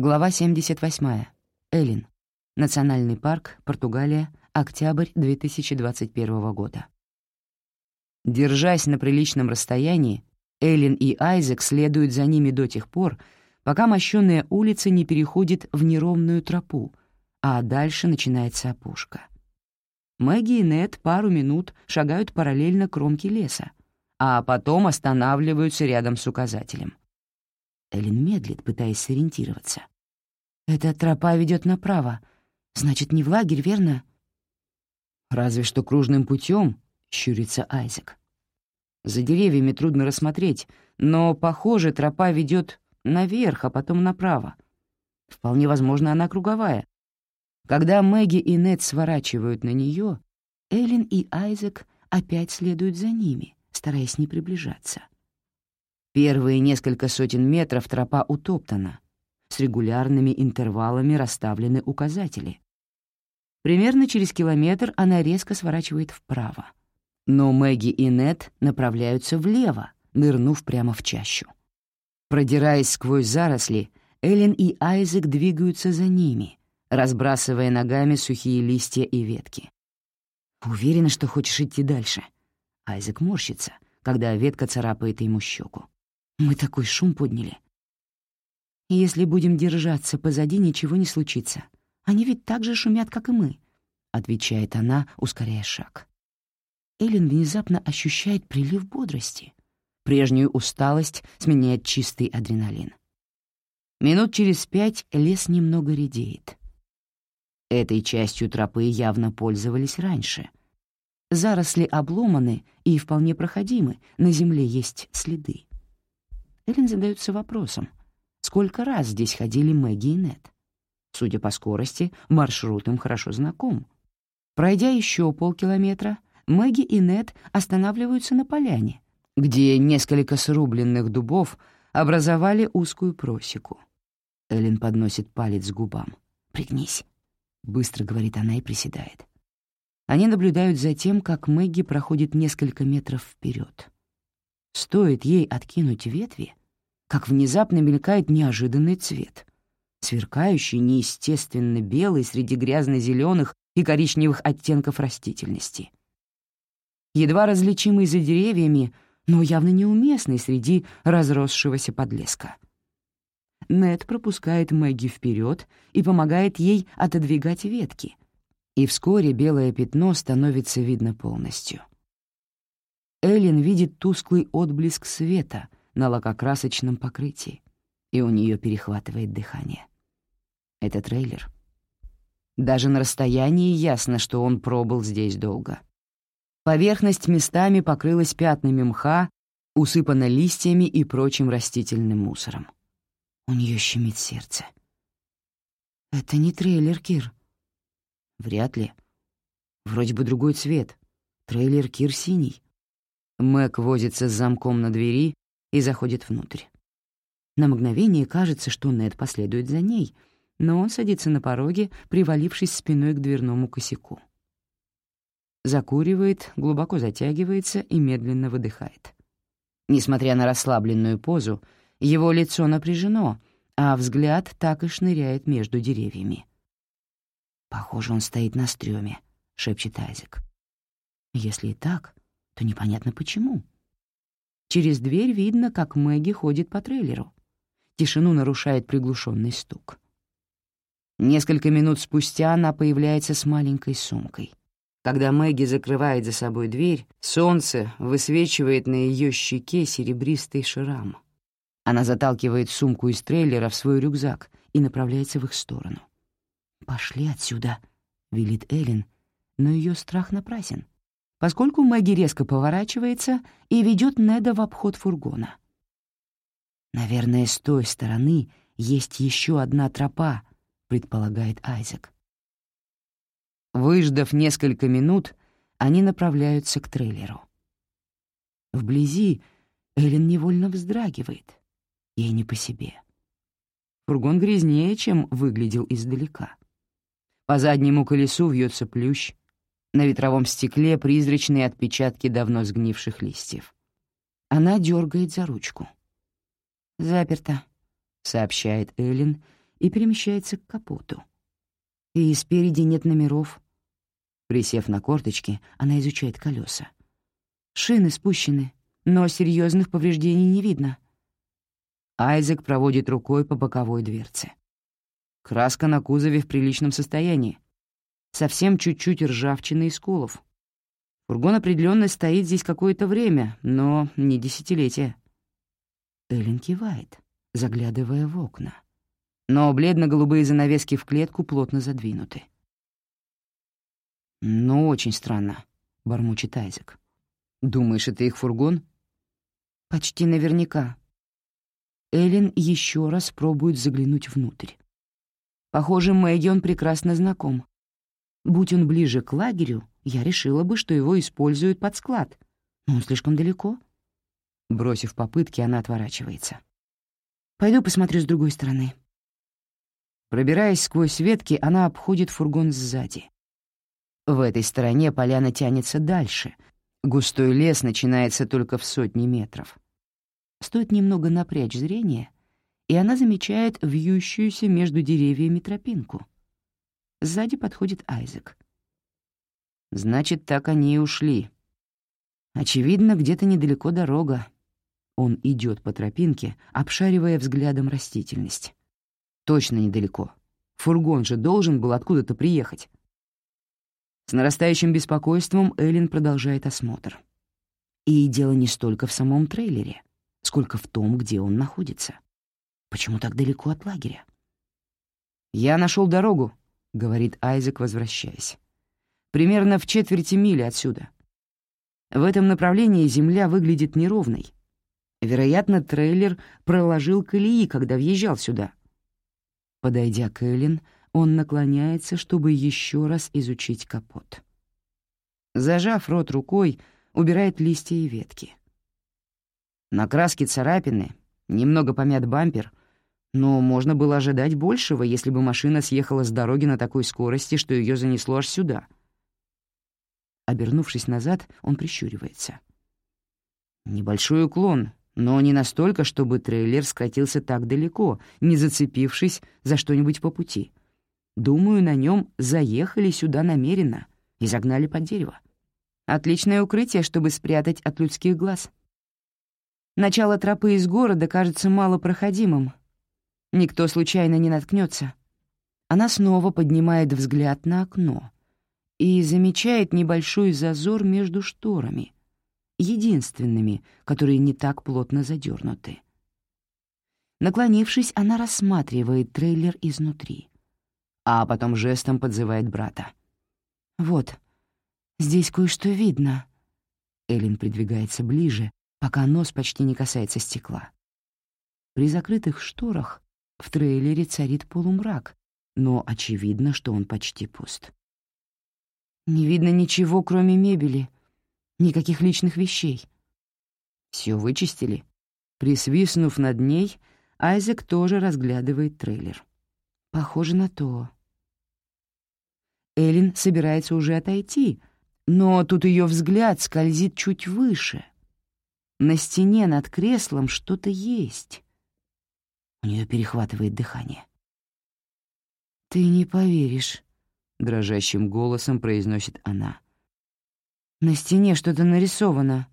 Глава 78. Элин. Национальный парк, Португалия, октябрь 2021 года. Держась на приличном расстоянии, Элин и Айзек следуют за ними до тех пор, пока мощёная улица не переходит в неровную тропу, а дальше начинается опушка. Мэгги и Нед пару минут шагают параллельно кромке леса, а потом останавливаются рядом с указателем. Элин медлит, пытаясь сориентироваться. «Эта тропа ведет направо. Значит, не в лагерь, верно?» «Разве что кружным путем, щурится Айзек. За деревьями трудно рассмотреть, но, похоже, тропа ведет наверх, а потом направо. Вполне возможно, она круговая. Когда Мэгги и Нед сворачивают на нее, Эллен и Айзек опять следуют за ними, стараясь не приближаться. Первые несколько сотен метров тропа утоптана, с регулярными интервалами расставлены указатели. Примерно через километр она резко сворачивает вправо. Но Мэгги и Нет направляются влево, нырнув прямо в чащу. Продираясь сквозь заросли, Эллен и Айзек двигаются за ними, разбрасывая ногами сухие листья и ветки. «Уверена, что хочешь идти дальше?» Айзек морщится, когда ветка царапает ему щеку. Мы такой шум подняли. Если будем держаться позади, ничего не случится. Они ведь так же шумят, как и мы, — отвечает она, ускоряя шаг. Эллен внезапно ощущает прилив бодрости. Прежнюю усталость сменяет чистый адреналин. Минут через пять лес немного редеет. Этой частью тропы явно пользовались раньше. Заросли обломаны и вполне проходимы, на земле есть следы. Эллен задается вопросом, сколько раз здесь ходили Мэгги и Нет. Судя по скорости, маршрут им хорошо знаком. Пройдя еще полкилометра, Мэгги и Нет останавливаются на поляне, где несколько срубленных дубов образовали узкую просеку. Эллен подносит палец к губам. «Пригнись», — быстро говорит она и приседает. Они наблюдают за тем, как Мэгги проходит несколько метров вперед. Стоит ей откинуть ветви, как внезапно мелькает неожиданный цвет. Сверкающий, неестественно белый среди грязно-зеленых и коричневых оттенков растительности. Едва различимый за деревьями, но явно неуместный среди разросшегося подлеска. Нед пропускает Мэгги вперед и помогает ей отодвигать ветки, и вскоре белое пятно становится видно полностью. Эллен видит тусклый отблеск света — на лакокрасочном покрытии, и у нее перехватывает дыхание. Это трейлер. Даже на расстоянии ясно, что он пробыл здесь долго. Поверхность местами покрылась пятнами мха, усыпана листьями и прочим растительным мусором. У нее щемит сердце. «Это не трейлер, Кир». «Вряд ли. Вроде бы другой цвет. Трейлер Кир синий». Мэг возится с замком на двери, и заходит внутрь. На мгновение кажется, что Нед последует за ней, но он садится на пороге, привалившись спиной к дверному косяку. Закуривает, глубоко затягивается и медленно выдыхает. Несмотря на расслабленную позу, его лицо напряжено, а взгляд так и шныряет между деревьями. «Похоже, он стоит на стреме», — шепчет Айзек. «Если и так, то непонятно почему». Через дверь видно, как Мэгги ходит по трейлеру. Тишину нарушает приглушенный стук. Несколько минут спустя она появляется с маленькой сумкой. Когда Мэгги закрывает за собой дверь, солнце высвечивает на ее щеке серебристый шрам. Она заталкивает сумку из трейлера в свой рюкзак и направляется в их сторону. «Пошли отсюда», — велит Эллен, но ее страх напрасен — поскольку Мэгги резко поворачивается и ведет Неда в обход фургона. «Наверное, с той стороны есть еще одна тропа», — предполагает Айзек. Выждав несколько минут, они направляются к трейлеру. Вблизи Эллен невольно вздрагивает. Ей не по себе. Фургон грязнее, чем выглядел издалека. По заднему колесу вьется плющ, на ветровом стекле призрачные отпечатки давно сгнивших листьев. Она дергает за ручку. «Заперто», — сообщает Эллен и перемещается к капоту. И спереди нет номеров. Присев на корточки, она изучает колеса. Шины спущены, но серьезных повреждений не видно. Айзек проводит рукой по боковой дверце. Краска на кузове в приличном состоянии. Совсем чуть-чуть ржавчины и сколов. Фургон определенно стоит здесь какое-то время, но не десятилетие. Эллен кивает, заглядывая в окна. Но бледно-голубые занавески в клетку плотно задвинуты. «Ну, очень странно», — бормочет Айзек. «Думаешь, это их фургон?» «Почти наверняка». Эллен еще раз пробует заглянуть внутрь. Похоже, Мэгги он прекрасно знаком. Будь он ближе к лагерю, я решила бы, что его используют под склад, но он слишком далеко. Бросив попытки, она отворачивается. «Пойду посмотрю с другой стороны». Пробираясь сквозь ветки, она обходит фургон сзади. В этой стороне поляна тянется дальше. Густой лес начинается только в сотни метров. Стоит немного напрячь зрение, и она замечает вьющуюся между деревьями тропинку. Сзади подходит Айзек. Значит, так они и ушли. Очевидно, где-то недалеко дорога. Он идет по тропинке, обшаривая взглядом растительность. Точно недалеко. Фургон же должен был откуда-то приехать. С нарастающим беспокойством Эллен продолжает осмотр. И дело не столько в самом трейлере, сколько в том, где он находится. Почему так далеко от лагеря? «Я нашел дорогу», — говорит Айзек, возвращаясь примерно в четверти мили отсюда. В этом направлении земля выглядит неровной. Вероятно, трейлер проложил колеи, когда въезжал сюда. Подойдя к Эллен, он наклоняется, чтобы еще раз изучить капот. Зажав рот рукой, убирает листья и ветки. На краске царапины, немного помят бампер, но можно было ожидать большего, если бы машина съехала с дороги на такой скорости, что ее занесло аж сюда — Обернувшись назад, он прищуривается. Небольшой уклон, но не настолько, чтобы трейлер скатился так далеко, не зацепившись за что-нибудь по пути. Думаю, на нем заехали сюда намеренно и загнали под дерево. Отличное укрытие, чтобы спрятать от людских глаз. Начало тропы из города кажется малопроходимым. Никто случайно не наткнется. Она снова поднимает взгляд на окно — и замечает небольшой зазор между шторами, единственными, которые не так плотно задернуты. Наклонившись, она рассматривает трейлер изнутри, а потом жестом подзывает брата. «Вот, здесь кое-что видно». Эллен придвигается ближе, пока нос почти не касается стекла. При закрытых шторах в трейлере царит полумрак, но очевидно, что он почти пуст. Не видно ничего, кроме мебели, никаких личных вещей. Все вычистили. Присвистнув над ней, Айзек тоже разглядывает трейлер. Похоже на то. Эллен собирается уже отойти, но тут ее взгляд скользит чуть выше. На стене над креслом что-то есть. У нее перехватывает дыхание. «Ты не поверишь», — дрожащим голосом произносит она. «На стене что-то нарисовано.